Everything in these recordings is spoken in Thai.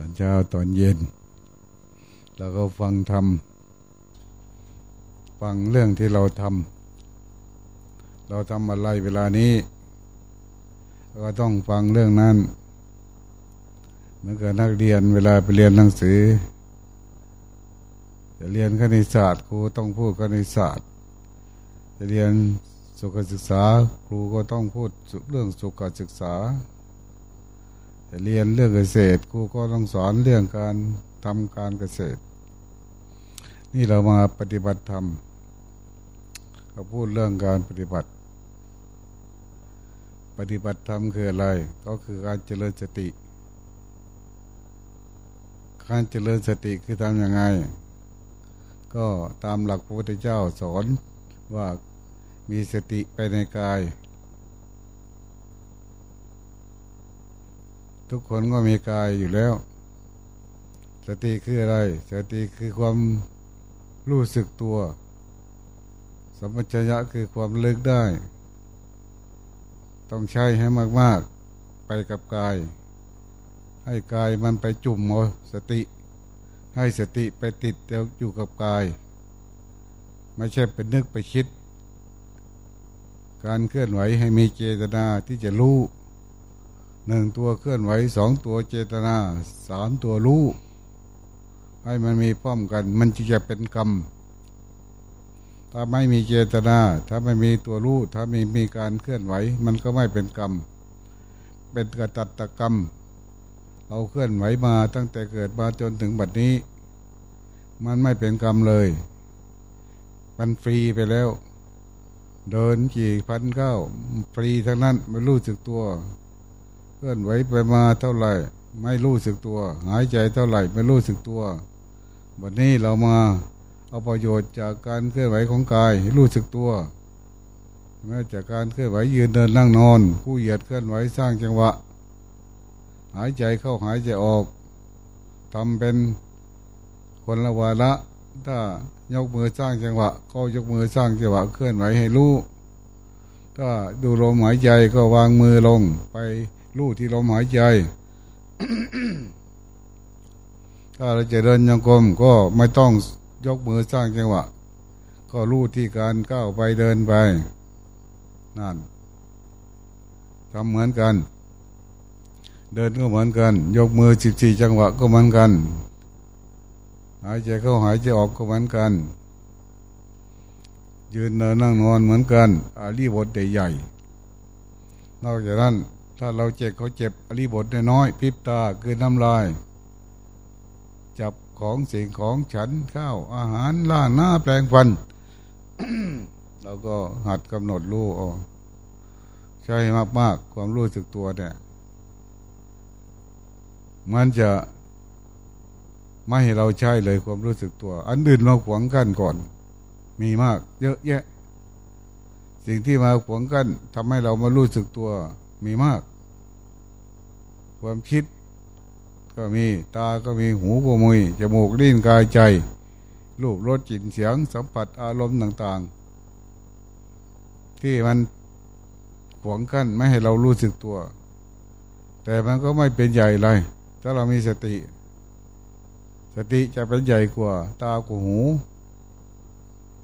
อนเช้าตอนเย็น แล้วก็ฟังธรรมฟังเรื่องที่เราทำเราทำอะไรเวลานี้ก็ต้องฟังเรื่องนั้นเหมือนกับนักเรียนเวลาไปเรียนหนังสือจะเรียนคณิตศาสตร์ครูต้องพูดคณิตศาสตร์จะเรียนสุขศึกษา ครูก็ต้องพูดเรื่องสุขศึกษา เรียนเรื่องเกษตรครูก็ต้องสอนเรื่องการทำการเกษตร นี่เรามาปฏิบัติธรรมเขาพูดเรื่องการปฏิบัติ ปฏิบัติธรรมคืออะไร ก็คือการเจริญสติ การเจริญสติคือทำยังไง ก็ตามหลักพระพุทธเจ้าสอนว่ามีสติไปในกาย ทุกคนก็มีกายอยู่แล้ว สติคืออะไร สติคือความรู้สึกตัว สมัชยะคือความเลิกได้ ต้องใช้ให้มาก ๆ ไปกับกาย ให้กายมันไปจุ่มเอาสติ ให้สติไปติดเดียวอยู่กับกาย ไม่ใช่ไปนึกไปคิด การเคลื่อนไหวให้มีเจตนาที่จะรู้ หนึ่งตัวเคลื่อนไหวสองตัวเจตนาสามตัวรู้ให้มันมีป้อมกัน มันจะเป็นกรรม ถ้าไม่มีเจตนา ถ้าไม่มีตัวรู้ถ้าไม่มีการเคลื่อนไหว มันก็ไม่เป็นกรรม เป็นกระตัตกรรม เราเคลื่อนไหวมาตั้งแต่เกิดมาจนถึงบัดนี้ มันไม่เป็นกรรมเลย มันฟรีไปแล้ว เดินกี่พันเก้าฟรีทั้งนั้นไม่รู้สึกตัว เคลื่อนไหวไปมาเท่าไหร่ ไม่รู้สึกตัว หายใจเท่าไหร่ ไม่รู้สึกตัววันนี้เรามาเอาประโยชน์จากการเคลื่อนไหวของกายให้รู้สึกตัวแม้จากการเคลื่อนไหวยืนเดินนั่งนอนผู้เหยียดเคลื่อนไหวสร้างจังหวะ หายใจเข้าหายใจออกทำเป็นคนละวาระถ้ายกมือสร้างจังหวะ ก็ยกมือสร้างจังหวะ เคลื่อนไหวให้รู้ถ้าดูลมหายใจก็วางมือลงไป รู้ที่ลมหายใจถ้าเราจะเดินยังกรมก็ไม่ต้องยกมือสร้างจังหวะ ก็รู้ที่การก้าวไปเดินไป นั่นทำเหมือนกัน เดินก็เหมือนกัน ยกมือสิบสี่จังหวะก็เหมือนกัน หายใจเข้าหายใจออกก็เหมือนกัน ยืนเดินนั่งนอนเหมือนกันอาลีบทใหญ่ๆนอกจากนั้น ถ้าเราเจ็บเขาเจ็บอาลีบทน้อยพิบตาคือน้ำลาย จับของสิ่งของฉันข้าวอาหารล่าหน้าแปลงฟันเราก็หัดกำหนดรู้เอาใช่มากๆความรู้สึกตัวเนี่ยมันจะไม่ให้เราใช้เลยความรู้สึกตัว อันอื่นมาขวางกันก่อน มีมาก เยอะแยะ สิ่งที่มาขวางกันทำให้เรามารู้สึกตัวมีมาก ความคิด ก็มีตาก็มีหูก็มีจมูกลิ้นกายใจ รูปรสกลิ่นเสียง สัมผัสอารมณ์ต่าง ๆ ที่มันขวางกั้นไม่ให้เรารู้สึกตัว แต่มันก็ไม่เป็นใหญ่เลยถ้าเรามีสติ สติจะเป็นใหญ่กว่า ตากว่าหู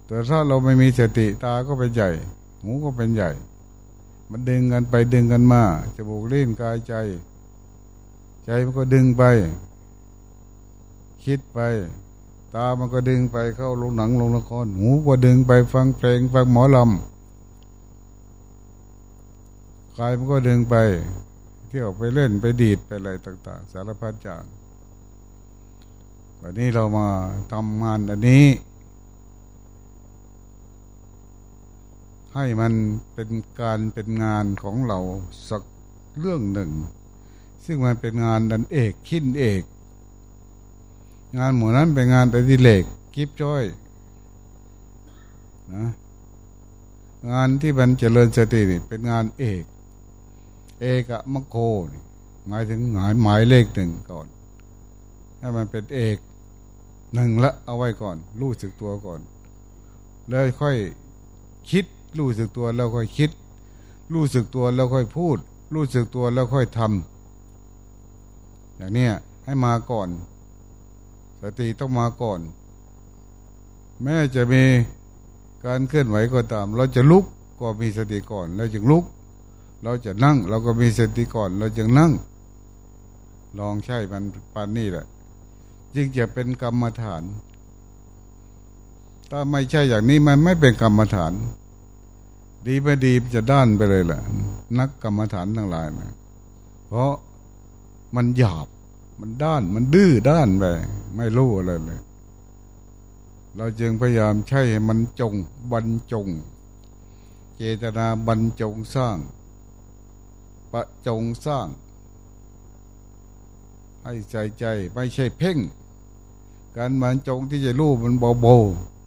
แต่ถ้าเราไม่มีสติตาก็เป็นใหญ่ หูก็เป็นใหญ่ มันดึงกันไปดึงกันมาจมูกลิ้นกายใจ ใจมันก็ดึงไป คิดไป ตามันก็ดึงไปเข้าลงหนังลงละคร หูก็ดึงไปฟังเพลงฟังหมอลำกายมันก็ดึงไป เที่ยวไปเล่นไปดีดไปอะไรต่าง ๆ สารพัดอย่างวันนี้เรามาทำงานอันนี้ ให้มันเป็นการเป็นงานของเราสักเรื่องหนึ่ง ซึ่งมันเป็นงานดันเอกขิ้นเอก งานหมู่นั้นเป็นงานแต่ดิเลกกิบจ้อยนะงานที่มันเจริญสตินี่เป็นงานเอก เอกะมะโคหมายถึงหมายหมายเลขหนึ่งก่อนให้มันเป็นเอกหนึ่งละเอาไว้ก่อน รู้สึกตัวก่อน แล้วค่อยคิดรู้สึกตัวแล้วค่อยคิด รู้สึกตัวแล้วค่อยพูด รู้สึกตัวแล้วค่อยทำ อย่างเนี้ยให้มาก่อน สติต้องมาก่อน แม้จะมีการเคลื่อนไหวก็ตาม เราจะลุกก็มีสติก่อนแล้วจึงลุก เราจะนั่ง เราก็มีสติก่อน เราจึงนั่ง ลองใช่มันปานนี่แหละจึงจะเป็นกรรมฐาน ถ้าไม่ใช่อย่างนี้มันไม่เป็นกรรมฐาน ดีไม่ดีจะด้านไปเลยแหละนักกรรมฐานทั้งหลายนะเพราะ มันหยาบ มันด้าน มันดื้อด้านไป ไม่รู้อะไรเลย เราจึงพยายามใช้มันจง บรรจง เจตนาบรรจงสร้าง ประจงสร้าง ให้ใจใจไม่ใช่เพ่ง การบรรจงที่จะรู้มันเบา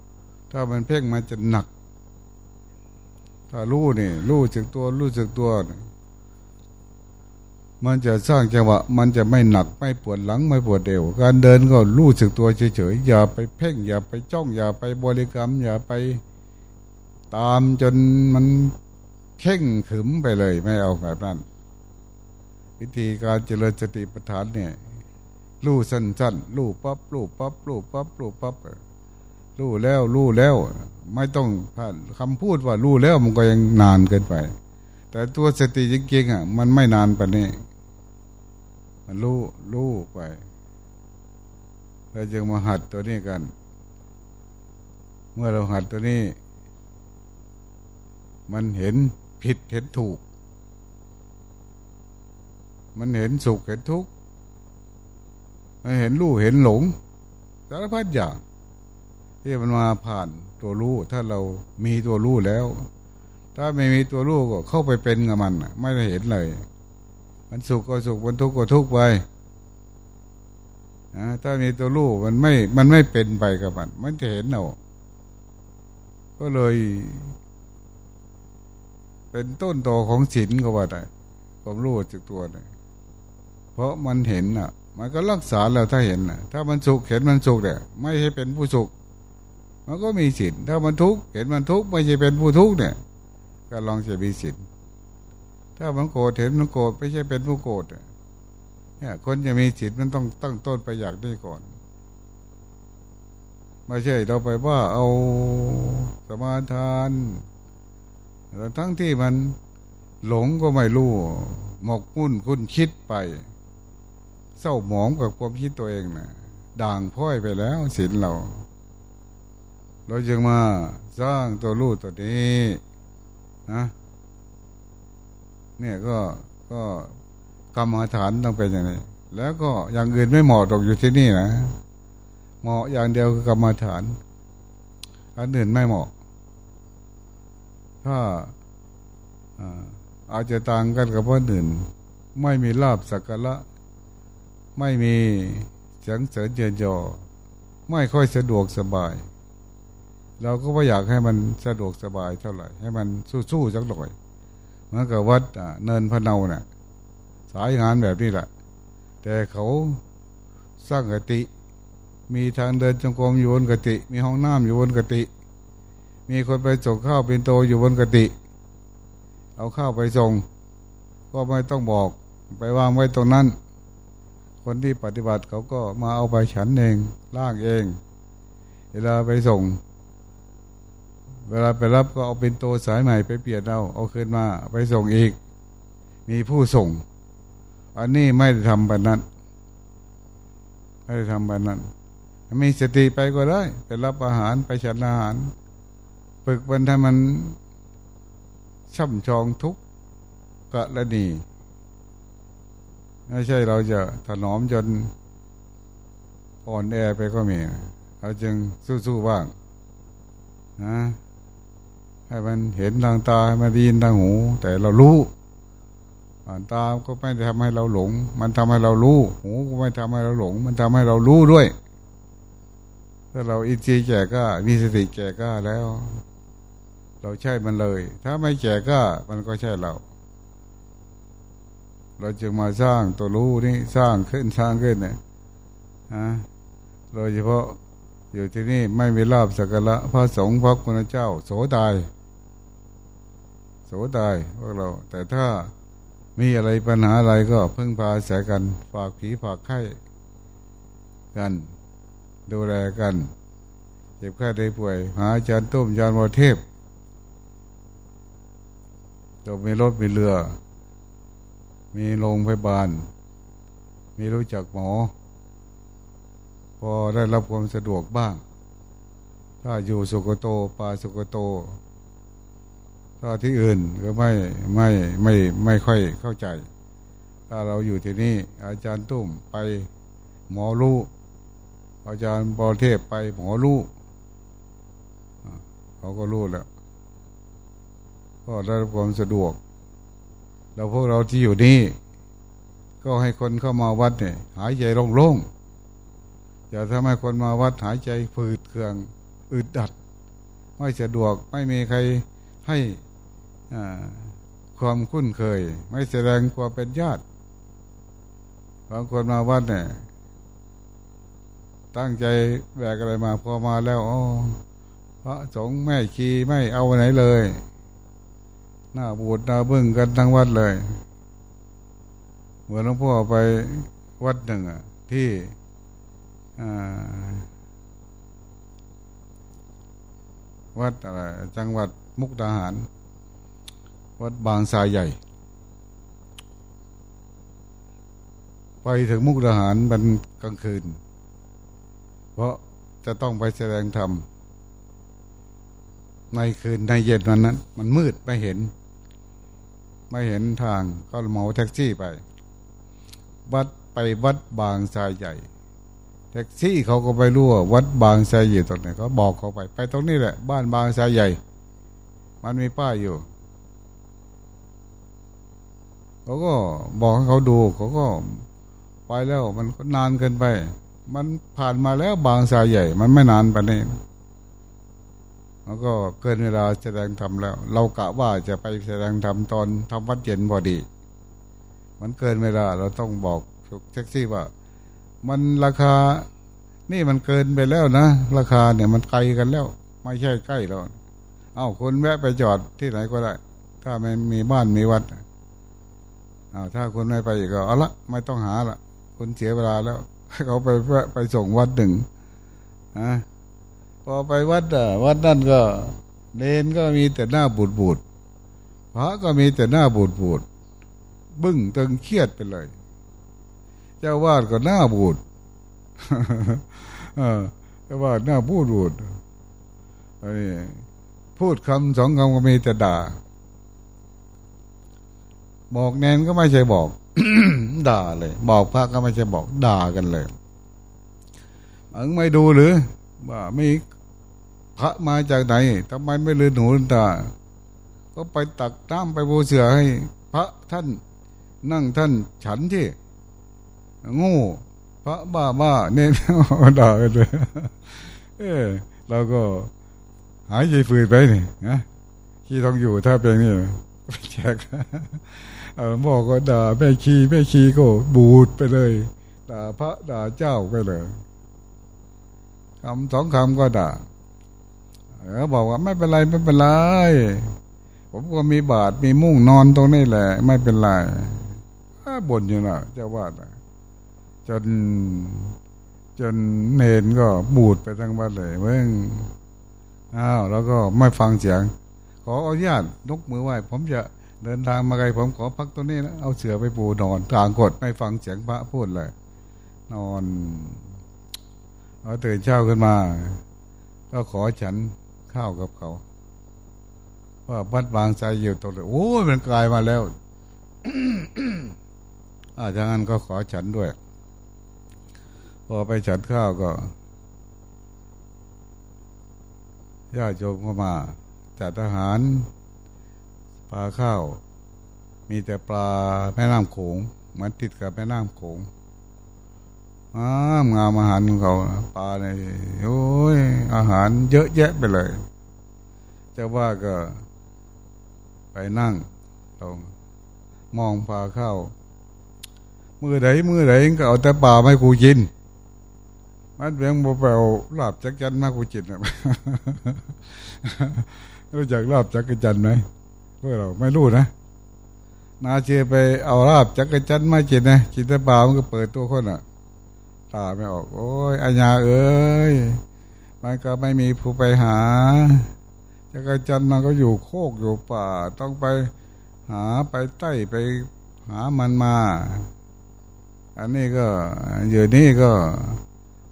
ๆ ถ้ามันเพ่งมันจะหนัก ถ้ารู้นี่รู้สึกตัวรู้สึกตัว มันจะสร้างจังหวะมันจะไม่หนักไม่ปวดหลังไม่ปวดเอวการเดินก็รู้สึกตัวเฉยๆอย่าไปเพ่ง อย่าไปจ้อง อย่าไปบริกรรม อย่าไปตามจนมันเข่งขึมไปเลยไม่เอาแบบนั้น วิธีการเจริญสติปัฏฐานเนี่ยรู้สั้นๆรู้ปั๊บรู้ปั๊บรู้ปั๊บรู้ปั๊บรู้แล้วรู้แล้ว ไม่ต้องผ่านคำพูดว่ารู้แล้วมันก็ยังนานเกินไป แต่ตัวสติจริงๆอะมันไม่นานปานนี้ มันรู้รู้ไปเราจึงมาหัดตัวนี้กัน เมื่อเราหัดตัวนี้ มันเห็นผิดเห็นถูก มันเห็นสุขเห็นทุกข์มันเห็นรู้เห็นหลงสารพัดอย่างที่มันมาผ่านตัวรู้ ถ้าเรามีตัวรู้แล้ว ถ้าไม่มีตัวรู้ก็เข้าไปเป็นกับมันไม่ได้เห็นเลย มันสุขก็สุขมันทุกข์ก็ทุกข์ไปนะถ้ามีตัวรู้มันไม่ มันไม่เป็นไปกับมัน มันจะเห็นเอาก็เลย เป็นต้นตอของศีลก็ว่าได้ความรู้จักตัวเลยเพราะมันเห็นอะ มันก็รักษาแล้วถ้าเห็นอะ ถ้ามันสุขเห็นมันสุขเนี่ยไม่ใช่เป็นผู้สุข มันก็มีศีลถ้ามันทุกข์เห็นมันทุกข์ไม่ใช่เป็นผู้ทุกข์เนี่ย ก็ลองจะมีศีล ถ้ามันโกรธเห็นมันโกรธไม่ใช่เป็นผู้โกรธเนี่ยคนจะมีจิตมันต้องตั้งต้นไปอยากนี้ก่อนไม่ใช่เราไปว่าเอาสมาทานแต่ทั้งที่มันหลงก็ไม่รู้หมกมุ่นคุณคิดไป เศร้าหมองกับความคิดตัวเองนะด่างพ้อยไปแล้วศีลเรา เราจึงมาสร้างตัวรู้ตัวนี้นะ เนี่ยก็ก็กรรมฐานต้องเป็นอย่างนี้แล้วก็อย่างอื่นไม่เหมาะตกอยู่ที่นี่นะ เหมาะอย่างเดียวคือกรรมฐานอันอื่นไม่เหมาะ ถ้าอาจจะต่างกันกับคนอื่น ไม่มีลาบสักการะไม่มีเสียงเสริญเยินยอ ไม่ค่อยสะดวกสบาย เราก็ไม่อยากให้มันสะดวกสบายเท่าไหร่ ให้มันสู้ๆสักหน่อย เมือนกับวัดเนินพะเนาเนะ่ยสายงานแบบนี้แหละ แต่เขาสร้างกติ มีทางเดินจงกรมอยู่บนกติ มีห้องน้ำอยู่บนกติ มีคนไปส่งข้าวเป็นโตอยู่บนกติ เอาข้าวไปส่ง ก็ไม่ต้องบอกไปวางไว้ตรงนั้น คนที่ปฏิบัติเขาก็มาเอาไปฉันเองล่างเอง เวลาไปส่ง เวลาไปรับก็เอาเป็นโตสายใหม่ไปเปลี่ยนเอาเอาคืนมาไปส่งอีก มีผู้ส่ง อันนี้ไม่ได้ทำแบบนั้นไม่ได้ทำแบบนั้นมีสติไปก็ได้ไปรับอาหารไปฉันอาหารฝึกมันถ้ามันช่ำชองทุกกะละนีไม่ใช่เราจะถนอมจนอ่อนแอไปก็มีเราจึงสู้ๆบ้างนะ ให้มันเห็นทางตาให้มันไดีนทางหู แต่เรารู้ตาก็ไม่ทำให้เราหลง มันทำให้เรารู้ หูก็ไม่ทำให้เราหลง มันทำให้เรารู้ด้วย ถ้าเราอินทรีย์แก่ก็มีสติแก่ก็แล้ว เราใช่มันเลย ถ้าไม่แก่ก็มันก็ใช่เรา เราจึงมาสร้างตัวรู้นี่สร้างขึ้นสร้างขึ้นเนี่ยฮะโดยเฉพาะอยู่ที่นี่ไม่มีลาบสักการะพระสงฆ์พระคุณเจ้า โสดาย โสดายพวกเรา แต่ถ้ามีอะไรปัญหาอะไรก็พึ่งพาแสกัน ฝากผีฝากไข้กัน ดูแลกัน เจ็บแค่ได้ป่วย หาอาจารย์ตุ้มอาจารย์วเทพตัวมีรถมีเรือ มีโรงพยาบาล มีรู้จักหมอ พอได้รับความสะดวกบ้าง ถ้าอยู่สุกโตปาสุกโต ถ้าที่อื่นก็ไม่ไม่ไม่ไม่ค่อยเข้าใจ ถ้าเราอยู่ที่นี่ อาจารย์ตุ้มไปหมอรู้อาจารย์ปอเทพไปหมอรู้เขาก็รู้แล้วก็ได้รับความสะดวกแล้วพวกเราที่อยู่นี่ ก็ให้คนเข้ามาวัดเนี่ยหายใจโล่งๆอย่าทำให้คนมาวัดหายใจฝืดเคืองอึดดัด ไม่สะดวกไม่มีใครให้ ความคุ้นเคย ไม่แสดงความเป็นญาติบางคนมาวัดเนี่ยตั้งใจแบกอะไรมาพอมาแล้วอ๋อพระสงฆ์แม่ชีไม่เอาไหนเลย หน้าบูดหน้าบึ้งกันทั้งวัดเลย เหมือนหลวงพ่อไปวัดหนึ่งอะที่วัดอะไรจังหวัดมุกดาหาร วัดบางทรายใหญ่ ไปถึงมุกดาหารมันกลางคืน เพราะจะต้องไปแสดงธรรมในคืนในเย็นวันนั้น มันมืดไม่เห็น ไม่เห็นทางก็เหมาแท็กซี่ไป วัดไปวัดบางทรายใหญ่ แท็กซี่เขาก็ไปรู้ว่าวัดบางทรายใหญ่ตรงไหนเขาบอกเขาไป ไปตรงนี้แหละ บ้านบางทรายใหญ่ มันมีป้ายอยู่ เขาก็บอกให้เขาดูเขาก็ไปแล้วมันก็นานเกินไป มันผ่านมาแล้วบางทรายใหญ่ มันไม่นานไปนี่แล้วก็เกินเวลาแสดงธรรมแล้ว เรากะว่าจะไปแสดงธรรมตอนทำวัดเย็นพอดี มันเกินเวลาเราต้องบอกแท็กซี่ว่า มันราคา นี่มันเกินไปแล้วนะราคาเนี่ยมันไกลกันแล้ว ไม่ใช่ใกล้เราเอาคนแวะไปจอดที่ไหนก็ได้ ถ้าไม่มีบ้านมีวัดเอาถ้าคนไม่ไปอีกก็เอาละไม่ต้องหาละคนเสียเวลาแล้วเขาไปไปส่งวัดหนึ่งอะพอไปวัดอะวัดนั่นก็เนนก็มีแต่หน้าบูดบูดพระก็มีแต่หน้าบูดบูดบึ้งตึงเครียดไปเลย เจ้าวาดก็หน้าบูดเจ้าวาดหน้าบูดบูดพูดคำสองคำก็มีแต่ด่า บอกแนนก็ไม่ใช่บอก ด่าเลย บอกพระก็ไม่ใช่บอกด่ากันเลยมึงไม่ดูหรือว่ามีพระมาจากไหนทำไมไม่ลืนหูตาก็ไปตักน้ำไปบูเสือให้ พระท่านนั่งท่านฉันที่งูพระบ้าบ้าเน้นด่ากันเลยเออเราก็หายใจฝืนไปนี่นะที่ต้องอยู่ถ้าเป็นนี่แจก เออบอกก็ด่าแม่ชีแม่ชีก็บูดไปเลย ด่าพระด่าเจ้าไปเลยคำสองคำก็ด่าเขาบอกว่าไม่เป็นไรไม่เป็นไร ผมก็มีบาทมีมุ้งนอนตรงนี้แหละ ไม่เป็นไรบ่นอยู่นะเจ้าวาดจนจนเนนก็บูดไปทั้งบ้านเลยเมื่งอ้าวแล้วก็ไม่ฟังเสียง ขออนุญาตนกมือไหว้ผมจะ เดินทางมาไกลผมขอพักตัวนี้นะเอาเสือไปปูนอนกลางกดไม่ฟังเสียงพระพูดเลย นอนเอาตื่นเช้าขึ้นมา ก็ขอฉันข้าวกับเขาว่าบัดบางใจอยู่ตรงนี้โอ้ยมันกลายมาแล้วอาจารย์ก็ขอฉันด้วย พอไปฉันข้าวก็ญาติโยมเข้ามาจัดอาหาร ปลาข้าว มีแต่ปลาแม่น้ำโขงมันติดกับแม่น้ำโขงงามงามอาหารของเขาปลาในโอ้ยอาหารเยอะแยะไปเลยจ้าว่าก็ไปนั่งตรงมองปลาข้าวมือไหนมือไหนก็เอาแต่ปลาไม่กูกินมันเบียงบ่ไปเอาลาบจักจันมากูจินนะรู้จักลาบจักจันไหม พวกเราไม่รู้นะ นาเชียไปเอาลาบจักรจันไมาจินนะจินแต่ปลามันก็เปิดตัวคนอะ ตาไม่ออก โอ้ยอัญญาเอ้ยมันก็ไม่มีผู้ไปหาจักรจันมันก็อยู่โคกอยู่ป่า ต้องไปหาไปใต้ไปหามันมา อันนี้ก็อยู่นี่ก็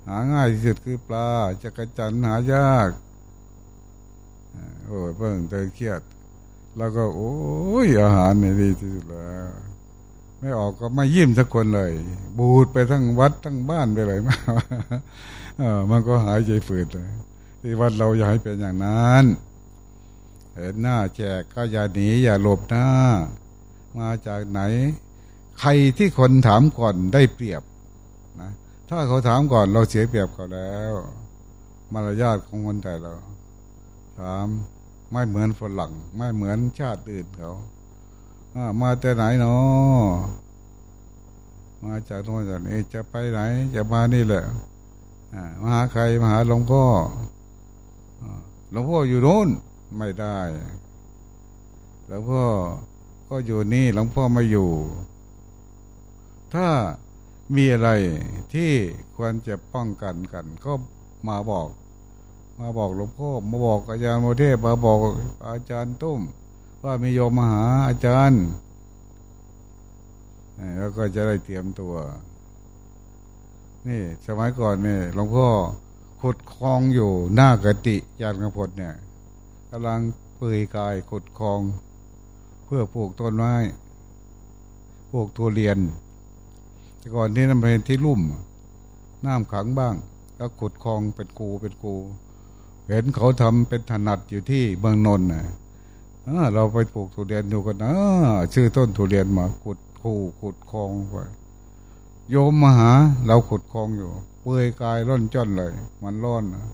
หาง่ายที่สุดคือปลาจักรจันหายาก โอ้ยเพิ่งเจอเครียด แล้วก็ โอ้ยอาหารนี่ดีที่สุดแล้ว ไม่ออกก็ไม่ยิ้มสักคนเลย บูดไปทั้งวัดทั้งบ้านไปเลยมาเออมันก็หายใจฝืดเลยที่วัดเราอย่าให้เป็นอย่างนั้น เห็นหน้าแจกก็อย่าหนีอย่าหลบหน้า มาจากไหน ใครที่คนถามก่อนได้เปรียบนะถ้าเขาถามก่อนเราเสียเปรียบเขาแล้ว มารยาทของคนไทยเราถาม ไม่เหมือนฝรั่ง ไม่เหมือนชาติอื่นเขามาแต่ไหนเนาะมาจากโน่นจากนี้จะไปไหน จะมานี่แหละมาหาใครมาหาหลวงพ่อหลวงพ่ออยู่โน่นไม่ได้หลวงพ่อก็อยู่นี่หลวงพ่อไม่อยู่ ถ้ามีอะไรที่ควรจะป้องกันกัน ก็มาบอก มาบอกหลวงพ่อมาบอกอาจารย์โมเทพมาบอกอาจารย์ตุ้ม ว่ามีโยมมาหาอาจารย์แล้วก็จะได้เตรียมตัว นี่สมัยก่อนเนี่ยหลวงพ่อขุดคลองอยู่หน้ากติยานกระพดเนี่ยกำลังเปื่อยกายขุดคลอง เพื่อปลูกต้นไม้ปลูกทุเรียน แต่ก่อนที่นั่นเป็นที่ลุ่มน้ำขังบ้าง แล้วขุดคลองเป็นกูเป็นกู เห็นเขาทำเป็นถนัดอยู่ที่เมืองนนท์นะเราไปปลูกทุเรียนอยู่กันนะชื่อต้นทุเรียนมาขุดคูขุดคลองไปโยมมาหา เราขุดคลองอยู่ เปื่อยกายร่อนจ้อนเลย มันร้อนนะ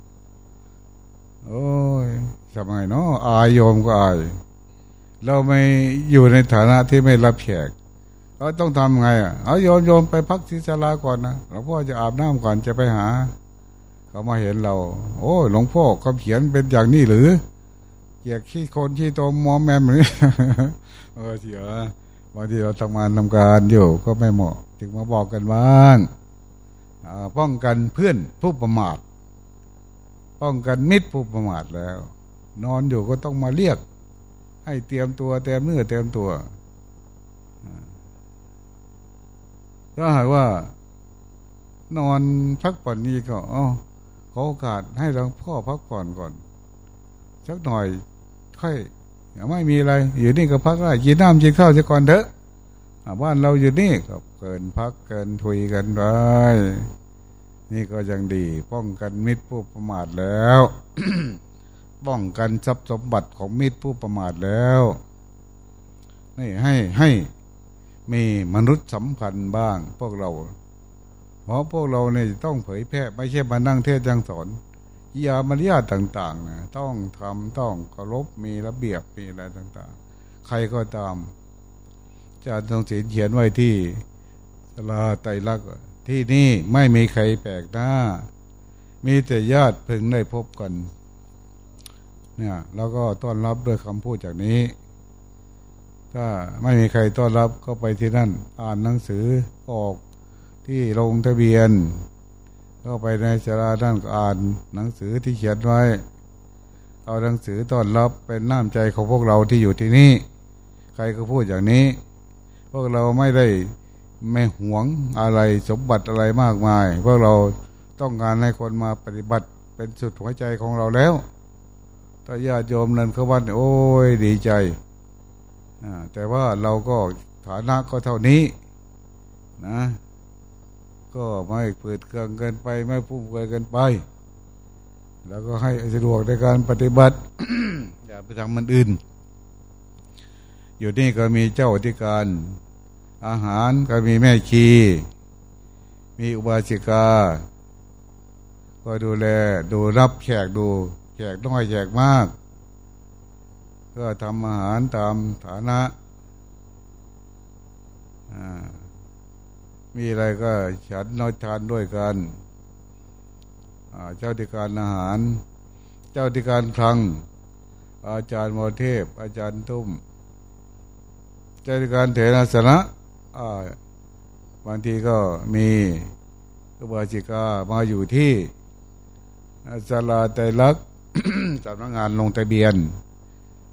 โอ้ยทำไงเนาะอายโยมก็อาย เราไม่อยู่ในฐานะที่ไม่รับแขกเราต้องทำไงอะเอาโยมโยมไปพักที่ศาลาก่อนนะหลวงพ่อจะอาบน้ำก่อนจะไปหา เขามาเห็นเรา โอ้หลวงพ่อเขาเขียนเป็นอย่างนี้หรือเกียกขี้คนขี้ตมมอมแมมหรือเออเสียบางทีเราทำงานทำการอยู่ก็ไม่เหมาะจึงมาบอกกันบ้างป้องกันเพื่อนผู้ประมาท ป้องกันมิตรผู้ประมาทแล้ว นอนอยู่ก็ต้องมาเรียก ให้เตรียมตัวเตรียมเนื้อเตรียมตัวถ้าหากว่านอนพักผ่อนนี้ก็อ๋อ ขอโอกาสให้หลวงพ่อพักผ่อนก่อนสักหน่อยค่อยอไม่มีอะไร อยู่นี่ก็พักได้กินน้ำกินข้าวจะก่อนเถอะบ้านเราอยู่นี่ก็เกินพักเกินทุยกันไปนี่ก็ยังดี ป้องกันมิตรผู้ประมาทแล้วป้องกันทรัพย์สมบัติของมิตรผู้ประมาทแล้วนี่ให้ให้มีมนุษย์สัมพันธ์บ้าง พวกเรา เพราะพวกเราเนี่ยต้องเผยแพร่ไม่ใช่มานั่งเทศยังสอนยามารยาทต่างๆนะต้องทำต้องเคารพมีระเบียบมีอะไรต่าง ๆ ใครก็ตามจะต้องเสียเขียนไว้ที่สลาไตรลักษณ์ที่นี่ไม่มีใครแปลกหน้า มีแต่ญาติพึงได้พบกัน เนี่ย แล้วก็ต้อนรับด้วยคำพูดจากนี้ ถ้าไม่มีใครต้อนรับก็ไปที่นั่น อ่านหนังสือออก ที่ลงทะเบียน เข้าไปในสาราด้านก็อ่านหนังสือที่เขียนไว้ เอาหนังสือต้อนรับเป็นน้ำใจของพวกเราที่อยู่ที่นี่ ใครก็พูดอย่างนี้ พวกเราไม่ได้ไม่หวงอะไรสมบัติอะไรมากมาย พวกเราต้องการให้คนมาปฏิบัติเป็นสุดหัวใจของเราแล้วถ้าญาติโยมนั้นเขาว่าโอ้ยดีใจแต่ว่าเราก็ฐานะก็เท่านี้นะ ก็ไม่เปิดเครื่องเกินไป ไม่พุ่มเกินเกินไป แล้วก็ให้สะดวกในการปฏิบัติ อย่าไปทำมันอื่น อยู่นี่ก็มีเจ้าอธิการ อาหารก็มีแม่ชี มีอุบาสิกา ก็ดูแลดูรับแขกดู แขกน้อยแขกมาก ก็ทำอาหารตามฐานะอ่า มีอะไรก็ฉันน้อยทานด้วยกันเจ้าธิการอาหาร เจ้าธิการคลัง อาจารย์โมเทพ อาจารย์ตุ้มเจ้าธิการเถรสนะบางทีก็มีอุบาสิกามาอยู่ที่สลาไตลักษณ์สำนักงานลงทะเบียน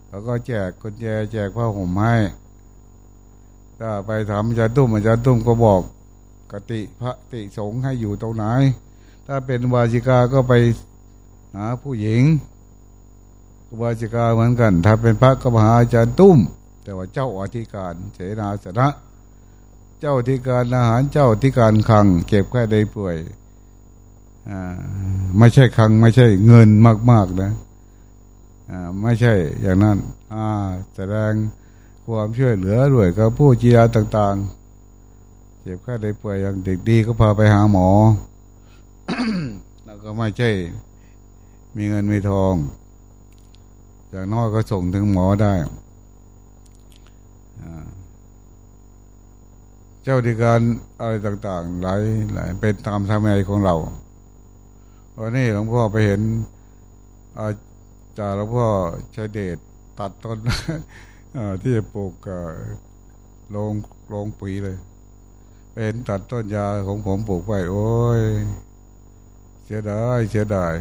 เขาก็แจกคนแจแจกผ้าห่มให้ถ้าไปถามอาจารย์ตุ้มอาจารย์ตุ้มก็บอก กติพระติสงฆ์ให้อยู่ตรงไหน ถ้าเป็นวาจิกาก็ไปหาผู้หญิงวาจิกาเหมือนกัน ถ้าเป็นพระก็มาหาอาจารย์ตุ้ม แต่ว่าเจ้าอธิการเสนาสนะ เจ้าที่การอาหารเจ้าที่การคัง เก็บแค่ได้ป่วยไม่ใช่คังไม่ใช่เงินมาก ๆนะไม่ใช่อย่างนั้นแสดงความช่วยเหลือด้วยกับผู้จีราต่าง ๆ เจ็บแค่ได้ป่วยอย่างเด็กดีก็พาไปหาหมอ แล้วก็ไม่ใช่ มีเงินมีทอง อย่างน้อยก็ส่งถึงหมอได้เจ้าดิการอะไรต่างๆ หลายหลายเป็นตามธรรมนของเราวันนี้หลวงพ่อไปเห็นอาจารย์หลวงพ่อชายเดชตัดต้นที่จะปลูกลงลงปุ๋ยเลย เป็นตัดต้นยาของผมปลูกไปโอ้ย เสียดายเสียดาย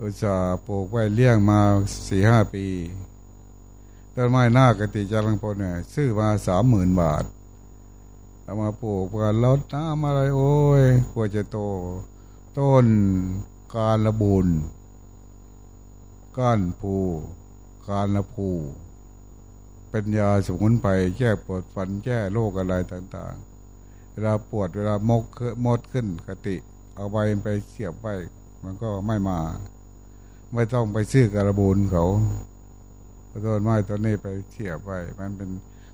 อุตส่าห์ปลูกไว้เลี้ยงมาสี่ห้าปีต้นไม้หน้ากติจารังพลเนี่ยซื้อมาสามหมื่นบาทเอามาปลูกกันลดน้ำอะไร โอ้ยกว่าจะโต ต้นการระบุนก้านผูการละผู เป็นยาสมุนไพรแก้ปวดฟันแก้โรคอะไรต่างๆ เวลาปวดเวลามกมดขึ้นกติ เอาใบไปเสียบไปมันก็ไม่มา ไม่ต้องไปซื้อกระบูนเขาต้นไม้ต้นนี้ไปเสียบไปมันเป็น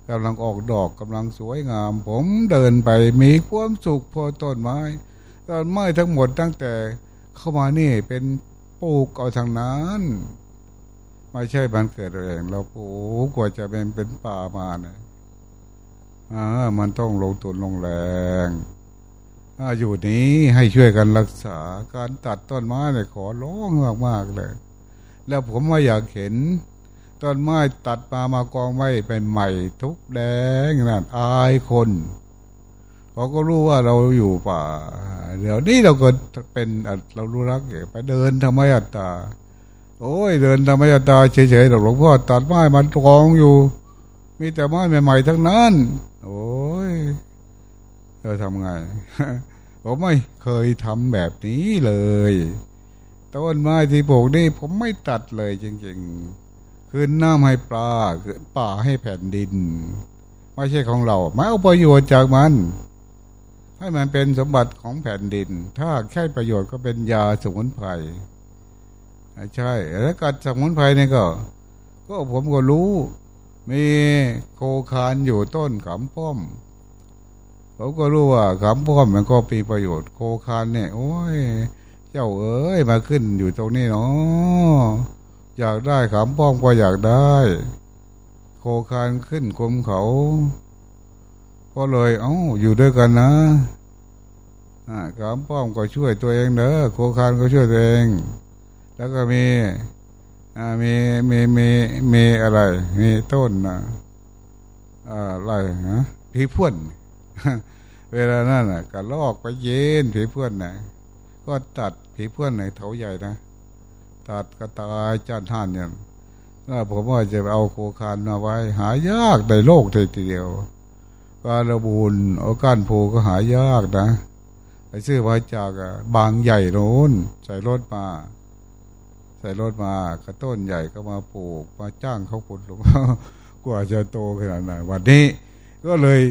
กำลังออกดอกกำลังสวยงาม ผมเดินไปมีความสุขพอต้นไม้ต้นไม้ทั้งหมดตั้งแต่เข้ามานี่เป็นปลูกเอาทางนั้น ไม่ใช่บันเกิดเองเราปลูกกว่าจะเป็นเป็นป่ามาเนี่ยอ่ามันต้องลงทุนลงแรงออยู่นี้ให้ช่วยกันรักษาการตัดต้นไม้เนี่ยขอร้องมากมากเลย แล้วผมว่าอยากเห็นต้นไม้ตัดมามากองไว้เป็นใหม่ทุกแดงนั่นอายคนเขาก็รู้ว่าเราอยู่ป่า เดี๋ยวนี้เราก็เป็นเรารู้รักไปเดินทำไมอัตตา โอ้ยเดินธรรมยตาเฉยๆหลวงพ่อตัดไม้มันกองอยู่ มีแต่ไม้ใหม่ๆทั้งนั้น โอ้ยเราทำไงผมไม่เคยทำแบบนี้เลย ต้นไม้ที่ปลูกนี่ผมไม่ตัดเลยจริงๆ คืนน้ำให้ปลาคืนป่าให้แผ่นดิน ไม่ใช่ของเราไม่เอาประโยชน์จากมัน ให้มันเป็นสมบัติของแผ่นดิน ถ้าแค่ประโยชน์ก็เป็นยาสมุนไพร ใช่แล้วกัดสมุนไพรนี่ก็ ก็ผมก็รู้ มีโคคานอยู่ต้นขำป้อมผมก็รู้ว่าขำป้อมมันก็มีประโยชน์ โคคานเนี่ย โอ้ย เจ้าเอ้ยมาขึ้นอยู่ตรงนี้เนาะอยากได้ขำป้อมก็อยากได้ โคคานขึ้นคุมเขา ก็เลยเอ้าอยู่ด้วยกันนะขำป้อมก็ช่วยตัวเองเนอะโคคานก็ช่วยตัวเอง แล้วก็มีมีมีมีมีอะไร มีต้นอะไรนะผีพ่วนเวลานั้นน่ะก็ลอกไปเย็นผีพ่วนนะก็ตัดผีพ่วนในเถาใหญ่นะตัดกระตายจานท่านเนี่ยถ้าผมว่าจะเอาโคคานมาไว้ หายากในโลกทีเดียวการบูนเอาก้านโพก็หายากนะไปซื้อมาจากบางใหญ่โน้นใส่รถมา ใส่รถมากระต้นใหญ่ก็มาปลูกมาจ้างเขาปลูกกว่าจะโตขนาดไหนวันนี้ ก็เลย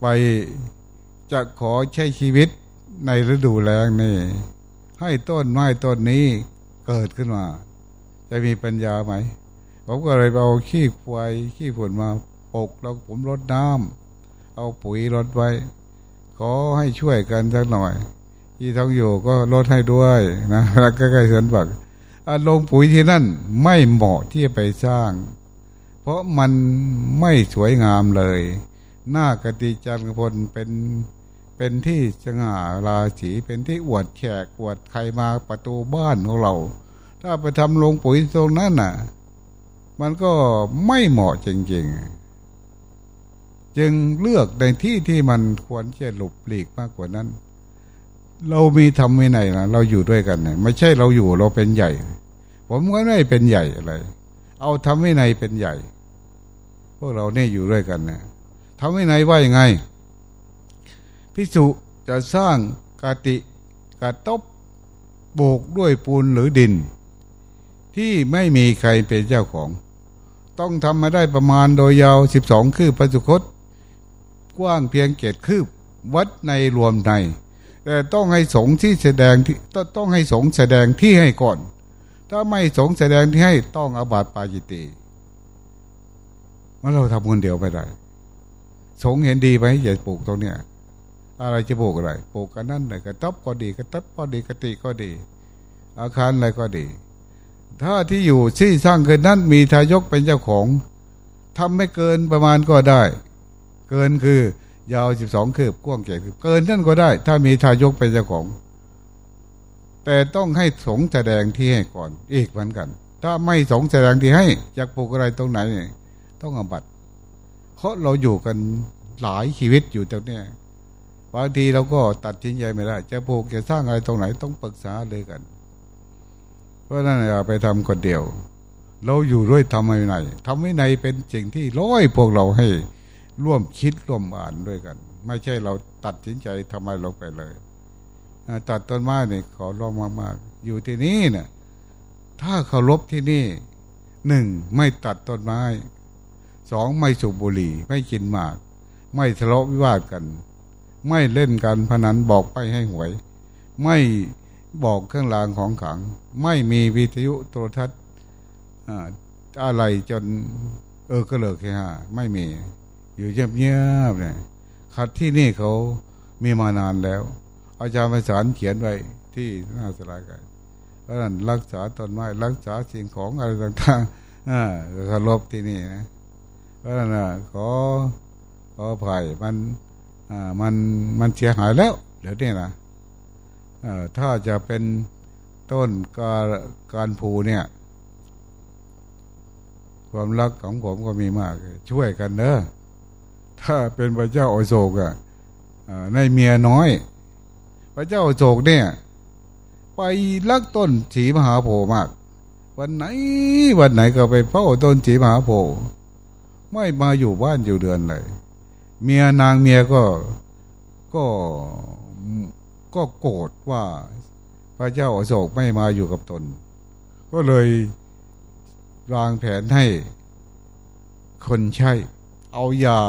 ไปจะขอใช้ชีวิตในฤดูแล้งนี่ ให้ต้นไม้ต้นนี้เกิดขึ้นมา จะมีปัญญาไหม ผมก็เลยเอาขี้ควายขี้ฝุ่นมาปกแล้วผมรดน้ำเอาปุ๋ยรดไว้ ขอให้ช่วยกันสักหน่อยที่ท้องอยู่ก็ลดให้ด้วยนะแล้วใกล้ๆสวนบัก ลงปุ๋ยที่นั่นไม่เหมาะที่จะไปสร้าง เพราะมันไม่สวยงามเลย หน้ากติจันทร์พลเป็นเป็นที่สง่าราศีเป็นที่อวดแขกอวดใครมาประตูบ้านของเรา ถ้าไปทำลงปุ๋ยตรงนั้นน่ะ มันก็ไม่เหมาะจริงๆ จึงเลือกในที่ที่มันควรจะหลบหลีกมากกว่านั้น เรามีทำไม่ไหนนะเราอยู่ด้วยกันเนี่ยไม่ใช่เราอยู่เราเป็นใหญ่ ผมก็ไม่เป็นใหญ่อะไร เอาทำไม่ไหนเป็นใหญ่ พวกเราเนี่ยอยู่ด้วยกันเนี่ยทำไม่ไหนว่ายังไงพิสุจะสร้างกาติกาตบโบกด้วยปูนหรือดิน ที่ไม่มีใครเป็นเจ้าของ ต้องทำมาได้ประมาณโดยยาวสิบสองคืบพระสุคต กว้างเพียงเกตคืบ วัดในรวมใน แต่ต้องให้สงที่แสดงที่ต้องให้สงแสดงที่ให้ก่อน ถ้าไม่สงแสดงที่ให้ต้องอาบัติปาจิตีมันเราทำคนเดียวไม่ได้สงเห็นดีไหมอย่าปลูกตรงเนี้ยอะไรจะปลูกอะไรปลูกกันนั่นเลยกระต๊อบก็ดีกระต๊อบก็ดีกติก็ดี อาคารอะไรก็ดี ถ้าที่อยู่ที่สร้างเกินนั้นมีทายกเป็นเจ้าของทำไม่เกินประมาณก็ได้ เกินคือ ยาวสิบสองคืบกว้างเจ็ดคืบเกินนั่นก็ได้ ถ้ามีทายกเป็นเจ้าของ แต่ต้องให้สงแสดงที่ให้ก่อนอีกเหมือนกัน ถ้าไม่สงแสดงที่ให้อยากปลูกอะไรตรงไหนเนี่ยต้องอบัตเพราะเราอยู่กันหลายชีวิตอยู่ตรงเนี้ยบางทีเราก็ตัดสินใจไม่ได้ จะปลูกจะสร้างอะไรตรงไหนต้องปรึกษาเลยกัน เพราะนั่นอย่าไปทำคนเดียว เราอยู่ด้วยทำไมไหนทำไมไหนเป็นสิ่งที่ร้อยพวกเราให้ ร่วมคิดร่วมอ่านด้วยกัน ไม่ใช่เราตัดสินใจทำไมลงไปเลยตัดต้นไม้เนี่ยขอร้องมากๆ อยู่ที่นี่เนี่ยถ้าเคารพที่นี่หนึ่งไม่ตัดต้นไม้สองไม่สูบบุหรี่ไม่กินหมาก ไม่ทะเลาะวิวาทกัน ไม่เล่นการพนันบอกไปให้หวย ไม่บอกเครื่องรางของขลัง ไม่มีวิทยุโทรทัศน์อ่าอะไรจนเออก็เลิกแค่ห้าไม่มี อยู่เงียบๆเนี่ยคัดที่นี่เขามีมานานแล้ว อาจารย์ไพศาลเขียนไว้ที่หน้าสลายกันเพราะฉะนั้นรักษาต้นไม้รักษาสิ่งของอะไรต่างๆอ่าเคารพที่นี่นะเพราะฉะนั้นขอขอภัยมันอ่ามันมันเสียหายแล้วเดี๋ยวนี้นะอ่อถ้าจะเป็นต้นการการผูเนี่ย ความรักของผมก็มีมาก ช่วยกันเนอะ ถ้าเป็นพระเจ้าอโศกอะในเมียน้อย พระเจ้าโอโศกเนี่ย ไปรักต้นสีมหาโพมาก วันไหนวันไหนก็ไปเฝ้าต้นสีมหาโพไม่มาอยู่บ้านอยู่เดือนเลยเมียนางเมียก็ก็ก็โกรธว่าพระเจ้าอโศกไม่มาอยู่กับตน ก็เลยวางแผนให้คนใช้เอายา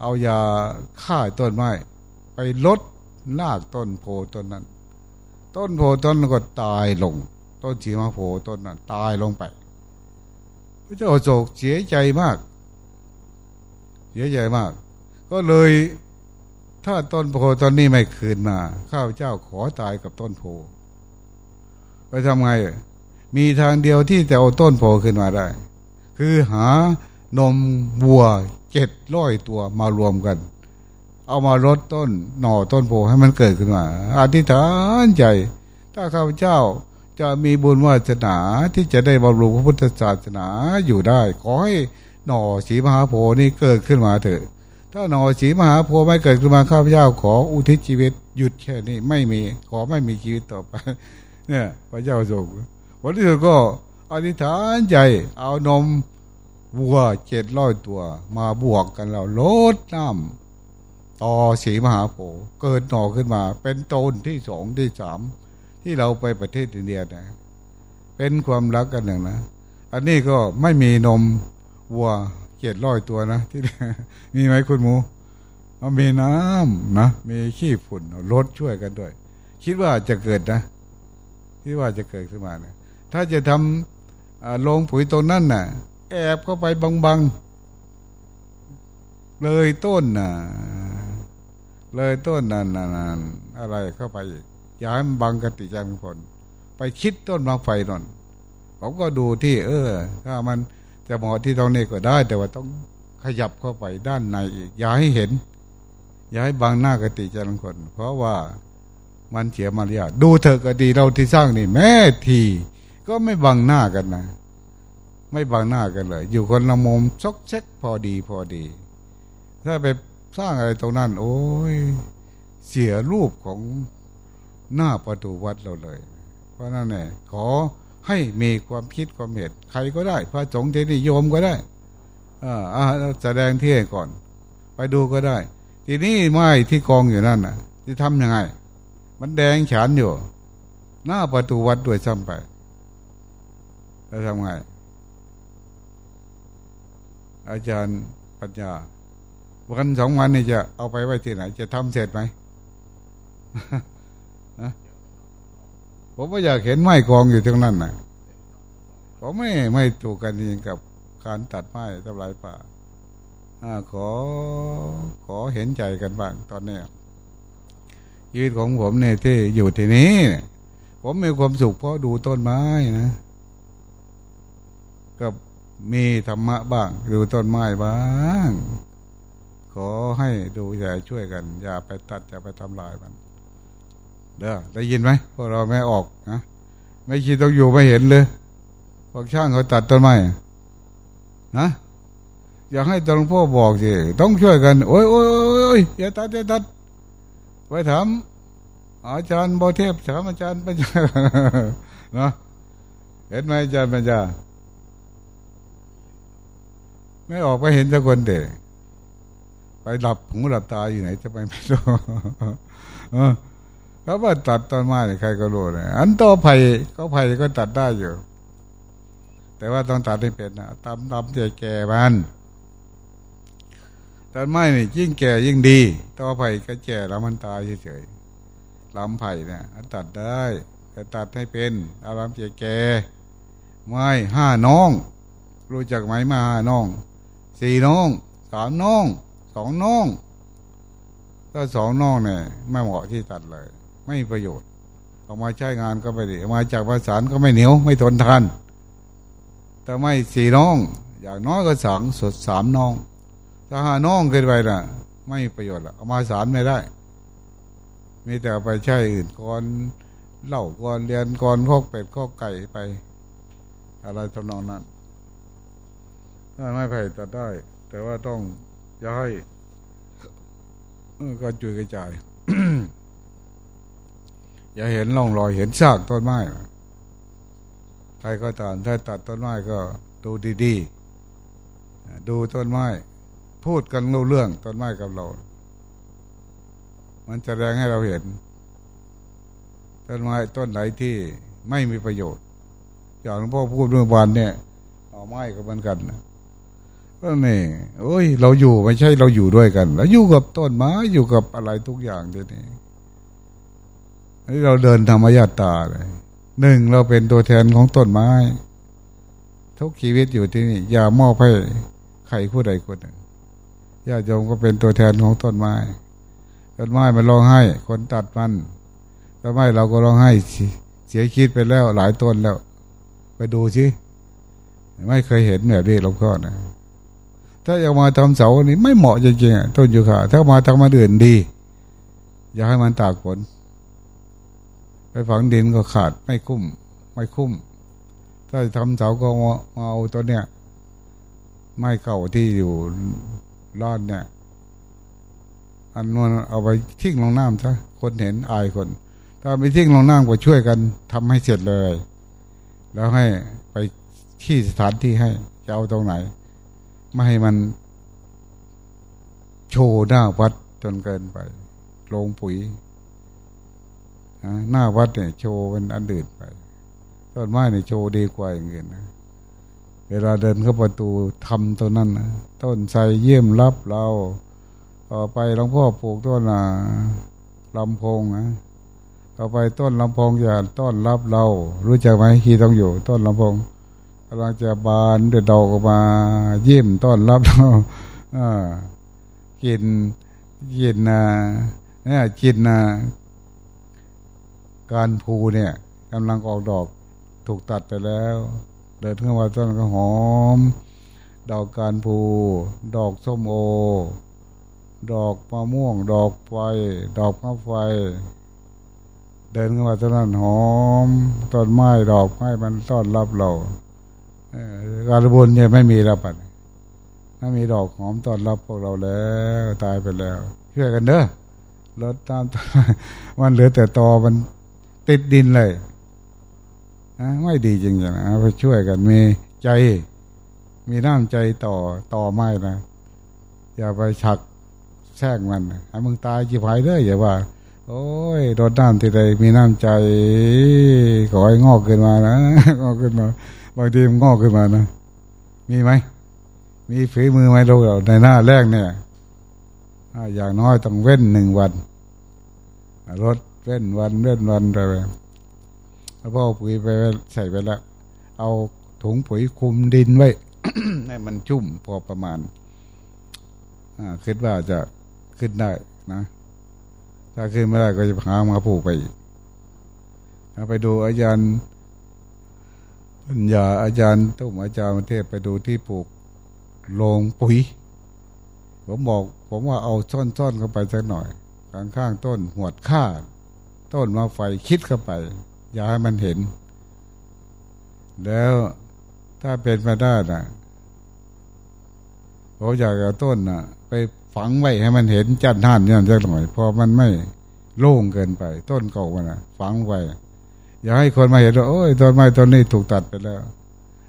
เอายาฆ่าต้นไม้ไปลดลากต้นโพต้นนั้น ต้นโพต้นก็ตายลง ต้นสีมาโพต้นนั้นตายลงไป พระเจ้าโศกเสียใจมาก เสียใจมาก ก็เลยถ้าต้นโพต้นนี้ไม่คืนมาข้าพเจ้าขอตายกับต้นโพไปทำไง มีทางเดียวที่จะเอาต้นโพขึ้นมาได้ คือหานมวัว เจ็ดร้อยตัวมารวมกัน เอามาลดต้นหน่อต้นโพให้มันเกิดขึ้นมาอธิษฐานใจ ถ้าข้าพเจ้าจะมีบุญวาสนาที่จะได้บำรุงพระพุทธศาสนาอยู่ได้ ขอให้หน่อสีมหาโพนี่เกิดขึ้นมาเถอะ ถ้าหน่อสีมหาโพไม่เกิดขึ้นมาข้าพเจ้าขออุทิศชีวิตหยุดแค่นี้ไม่มีขอไม่มีชีวิตต่อไป เนี่ย พระเจ้าทรงวันที่สุดก็อธิษฐานใจเอานม วัวเจ็ดร้อยตัว มาบวกกันแล้วลดน้ำต่อสีมหาโพธิ์เกิดหน่อขึ้นมา เป็นต้นที่สองที่สามที่เราไปประเทศอินเดียนะเป็นความรักกันหนึ่งนะ อันนี้ก็ไม่มีนมวัวเจ็ดร้อยตัวนะที่มีไหมคุณหมูมีน้ำนะ มีขี้ฝุ่นรถช่วยกันด้วย คิดว่าจะเกิดนะคิดว่าจะเกิดขึ้นมานะถ้าจะทำโรงปุ๋ยตรงนั้นน่ะ แอบเข้าไปบังๆ เลยต้นน่ะ เลยต้นนั่นนั่นอะไรเข้าไปอีกอย่าให้มันบังกติจังผลไปคิดต้นมาไฟนอนผมก็ดูที่ เออ ถ้ามันจะเหมาะที่ตรงนี้ก็ได้ แต่ว่าต้องขยับเข้าไปด้านในอีก อย่าให้เห็น อย่าให้บังหน้ากติจังคนเพราะว่ามันเสียมารยาดูเถอะกติเราที่สร้างนี่แม่ทีก็ไม่บังหน้ากันนะ ไม่บังหน้ากันเลย อยู่คนละมุมซอกเช็คพอดีพอดี ถ้าไปสร้างอะไรตรงนั้น โอ้ยเสียรูปของหน้าประตูวัดเราเลย เพราะนั่นแหละขอให้มีความคิดความเห็นใครก็ได้ พระสงฆ์ที่นิยมก็ได้อ่าแสดงที่ก่อน ไปดูก็ได้ ทีนี้ไม้ที่กองอยู่นั่นน่ะที่ทำยังไง มันแดงฉานอยู่ หน้าประตูวัดด้วยซ้ำไปแล้วทำไง อาจารย์ปัญญา วันสองวันนี้จะเอาไปไว้ที่ไหน จะทำเสร็จไหมผมไม่อยากเห็นไม้กองอยู่ตรงนั้นนะผมไม่ไม่ถูกกันจริงกับการตัดไม้ทำลายป่าอขอขอเห็นใจกันบ้างตอนนี้ยืดของผมเนี่ยที่อยู่ที่นี้ ผมมีความสุขเพราะดูต้นไม้นะ กับ มีธรรมะบ้าง ดูต้นไม้บ้าง ขอให้ดูอย่าช่วยกัน อย่าไปตัด อย่าไปทำลายมัน เด้อได้ยินไหมพวกเราไม่ออกนะไม่คิดต้องอยู่ไม่เห็นเลยพวกช่างเขาตัดต้นไม้นะอยากให้ตหลวงพ่อบอกสิต้องช่วยกัน โอ้ยโอ้ยโอ้ยอย่าตัดอย่าตัดไปถามอาจารย์บอเทพถามอาจารย์ปัญญาเนาะเห็นไหมอาจารย์ปัญญา ไม่ออกไปเห็นสักคนเด็ไปหลับหูหลับตาอยู่ไหนจะไปไม่รู้เขาว่าตัดต้นไม้ใครก็รู้เลยอันต่อไผ่ก็ไผ่ก็ตัดได้อยู่ แต่ว่าต้องตัดให้เป็นนะตามตามใจแก่บ้านต้นไม้นี่ยิ่งแก่ยิ่งดีต่อไผ่ก็แก่แล้วมันตายเฉยๆลำไผ่เนี่ยตัดได้แต่ตัดให้เป็นอาลำใจแก่ไม้ห้าน้อง รู้จักไหมมาห้าน้อง สี่น้องสามน้องสองน้องถ้าสองน้องเนี่ยไม่เหมาะที่ตัดเลย ไม่มีประโยชน์ออกมาใช้งานก็ไม่ดีมาจากภาษาก็ไม่เหนียวไม่ทนทานแต่ไม่สี่น้อง อย่างน้อยก็สองสดสามน้อง ถ้าห้าน้องเกินไปน่ะ ไม่ประโยชน์ละเอามาสารไม่ได้ มีแต่ไปใช้อื่นก่อนเล่าก่อนเรียนก่อนข้อเป็ดข้อไก่ไป อะไรทำนองนั้น ไม่ไผ่ตัดได้ แต่ว่าต้องย้ายก็จุยกระจาย อย่าเห็นร่องรอยเห็นซากต้นไม้ใครก็ตามถ้าตัดต้นไม้ก็ดูดีๆ ดูต้นไม้ พูดกันรู้เรื่องต้นไม้กับเรา มันจะแรงให้เราเห็น ต้นไม้ต้นไหนที่ไม่มีประโยชน์ อย่างหลวงพ่อพูดเมื่อวานเนี่ยเอาไม้กับมันกันนะ ก็นี่โอ้ย เราอยู่ไม่ใช่เราอยู่ด้วยกันเราอยู่กับต้นไม้อยู่กับอะไรทุกอย่างเดี๋ยวนี้นี่เราเดินธรรมญาตาเลยหนึ่งเราเป็นตัวแทนของต้นไม้ ทุกชีวิตอยู่ที่นี่ อย่ามอบให้ใครผู้ใดคนหนึ่งญาติโยมก็เป็นตัวแทนของต้นไม้ต้นไม้มันร้องไห้ คนตัดมันต้นไม้เราก็ร้องไห้เสียคิดไปแล้วหลายต้นแล้ว ไปดูสิไม่เคยเห็นแบบนี้หลวงพ่อนะ ถ้าอยากมาทำเสาอันนี้ไม่เหมาะจริงๆต้นยูคาถ้ามาทำมาอื่นดี อย่าให้มันตากฝนไปฝังดินก็ขาดไม่คุ้ม ไม่คุ้ม ถ้าทำเสาก็มาเอาตัวเนี้ยไม่เก่าที่อยู่รอดเนี่ย อันนั้นเอาไปทิ้งลงน้ำซะคนเห็นอายคน ถ้าไปทิ้งลงน้ำก็ช่วยกันทำให้เสร็จเลย แล้วให้ไปที่สถานที่ให้จะเอาตรงไหน ไม่ให้มันโชว์หน้าวัดจนเกินไปลงปุ๋ยหน้าวัดเนี่ยโชว์เป็นอันดื่นไปต้นไม้เนี่ยโชว์ดีกว่าอย่างอื่นนะเวลาเดินเข้าประตูทำตัวนั้นนะต้นไทรเยี่ยมรับเราต่อไปหลวงพ่อปลูกต้นลำพงนะต่อไปต้นลำพงอย่าต้นรับเรา รู้จักไหมที่ต้องอยู่ ต้นลำพง กำลังจะบานเดือดดอกออกมาเยี่ยมต้อนรับเรากินกินนะเนี่ยกินนะการภูเนี่ยกำลังออกดอกถูกตัดไปแล้ว เดินเข้ามาต้นก็หอม ดอกการภู ดอกส้มโอ ดอกมะม่วง ดอกไฟ ดอกมะไฟ เดินเข้ามาต้นนั้นหอมต้นไม้ดอกไม้มันต้อนรับเรา การบุญเนี่ยไม่มีแล้วปัดไม่มีดอกหอมตอนรับพวกเราแล้วตายไปแล้วช่วยกันเด้อรดน้ำต้นไม้มันเหลือแต่ตอมันติดดินเลยนะไม่ดีจริงๆนะไปช่วยกันมีใจ มีน้ำใจต่อต่อไม้นะอย่าไปฉักแซงมันให้มึงตายจีบหายเลยอย่าว่า โอ้ยรดน้ำที่ใดมีน้ำใจขอให้งอกขึ้นมานะงอกขึ้นมา บางทีมันงอกขึ้นมานะ มีไหม มีฝีมือไหมลูกเราในหน้าแรกเนี่ยอย่างน้อยต้องเว้นหนึ่งวัน รถเว้นวันเว้นวันไปแล้วพ่อปุ๋ยไปใส่ไปแล้วเอาถุงปุ๋ยคลุมดินไว้ให้มันชุ่มพอประมาณอ่าคิดว่าจะขึ้นได้นะ ถ้าขึ้นไม่ได้ก็จะหามาผูกไปอีกไปดูอาจารย์ ปัญญาอาจารย์ตุ้มอาจารย์ประเทศไปดูที่ปลูกโรงปุ๋ย ผมบอก ผมว่าเอาซ่อนๆเข้าไปสักหน่อย ข้างข้างๆต้นหวดข้าต้นมาไฟคิดเข้าไป อย่าให้มันเห็น แล้วถ้าเป็นไปได้นะผมอยากเอาต้นนะไปฝังไว้ให้มันเห็นจันท่านนี่สักหน่อยเพอมันไม่โล่งเกินไป ต้นเก่ามันนะฝังไว้ อย่าให้คนมาเห็นว่าโอ้ยต้นไม้ต้นนี้ถูกตัดไปแล้ว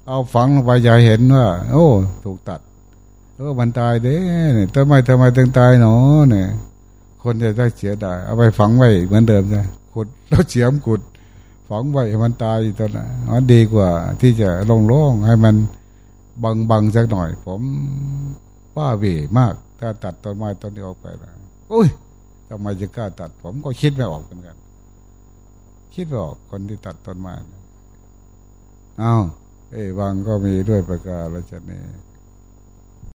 เอาฝังลงไปอย่าเห็นว่า โอ้ ถูกตัดเออมันตายเด้เนี่ยต้นไม้ทำไมถึงตายหนอเนี่ย คนจะได้เสียดายเอาไปฝังไว้เหมือนเดิมจ้ะขุดแล้วเฉียมขุดฝังไว้มันตายตอนนั้นมันดีกว่า ที่จะโล่งให้มันบังบังสักหน่อย ผมป้าเวมาก ถ้าตัดต้นไม้ต้นนี้ออกไปนะโอ้ยทำไมจะกล้าตัด ผมก็คิดไม่ออกเหมือนกัน คิดหรอกคนที่ตัดต้นไม้เอาเอ้ยบางก็มีด้วยประกาศแล้วจะนี่